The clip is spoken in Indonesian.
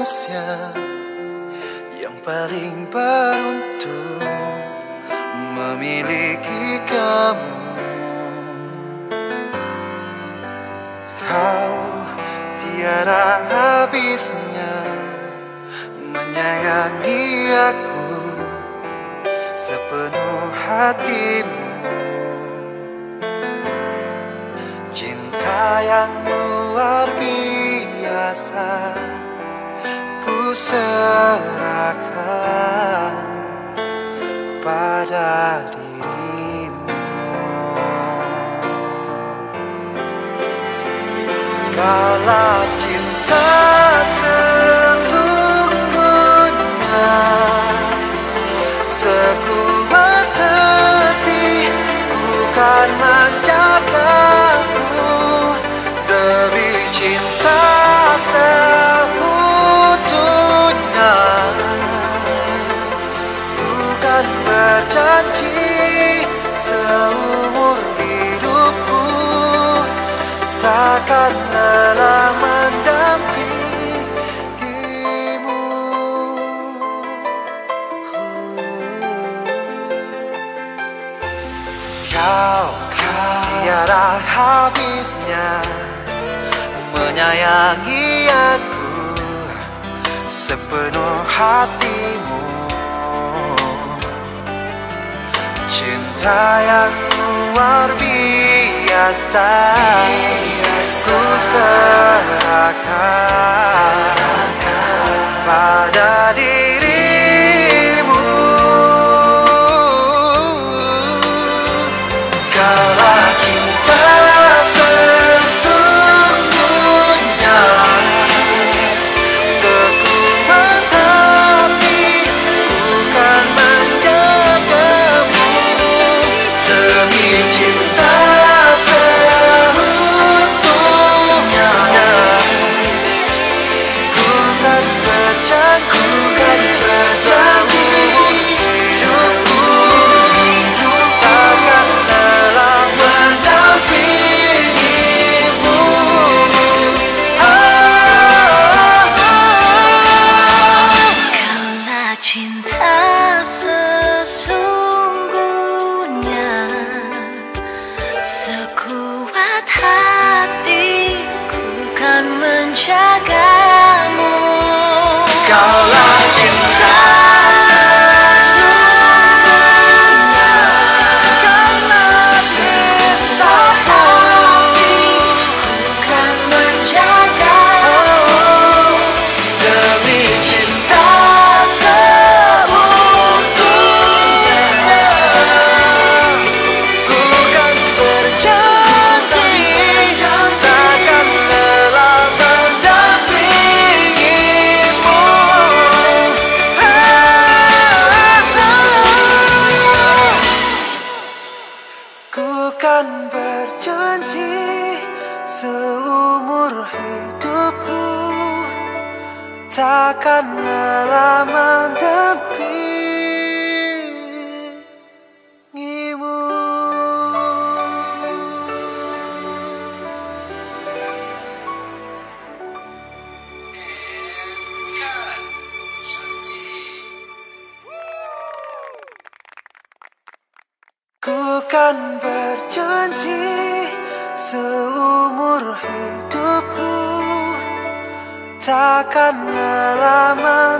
manusia yang paling beruntung memiliki kamu. Kau tiada habisnya menyayangi aku sepenuh hatimu. Cinta yang luar biasa serahkan pada dirimu. Kala cinta sesungguhnya Sekuat Takkan lelah mendampingimu. Kau, kau tiada habisnya Menyayangi aku sepenuh hatimu. Cinta yang luar biasa Ku serahkan. pada dirimu Kaulah cinta sesungguhnya Ku kan berjanji Seumur hidupku Takkan lelah mendampingimu kan berjanji seumur hidupku Takkan mendampingimu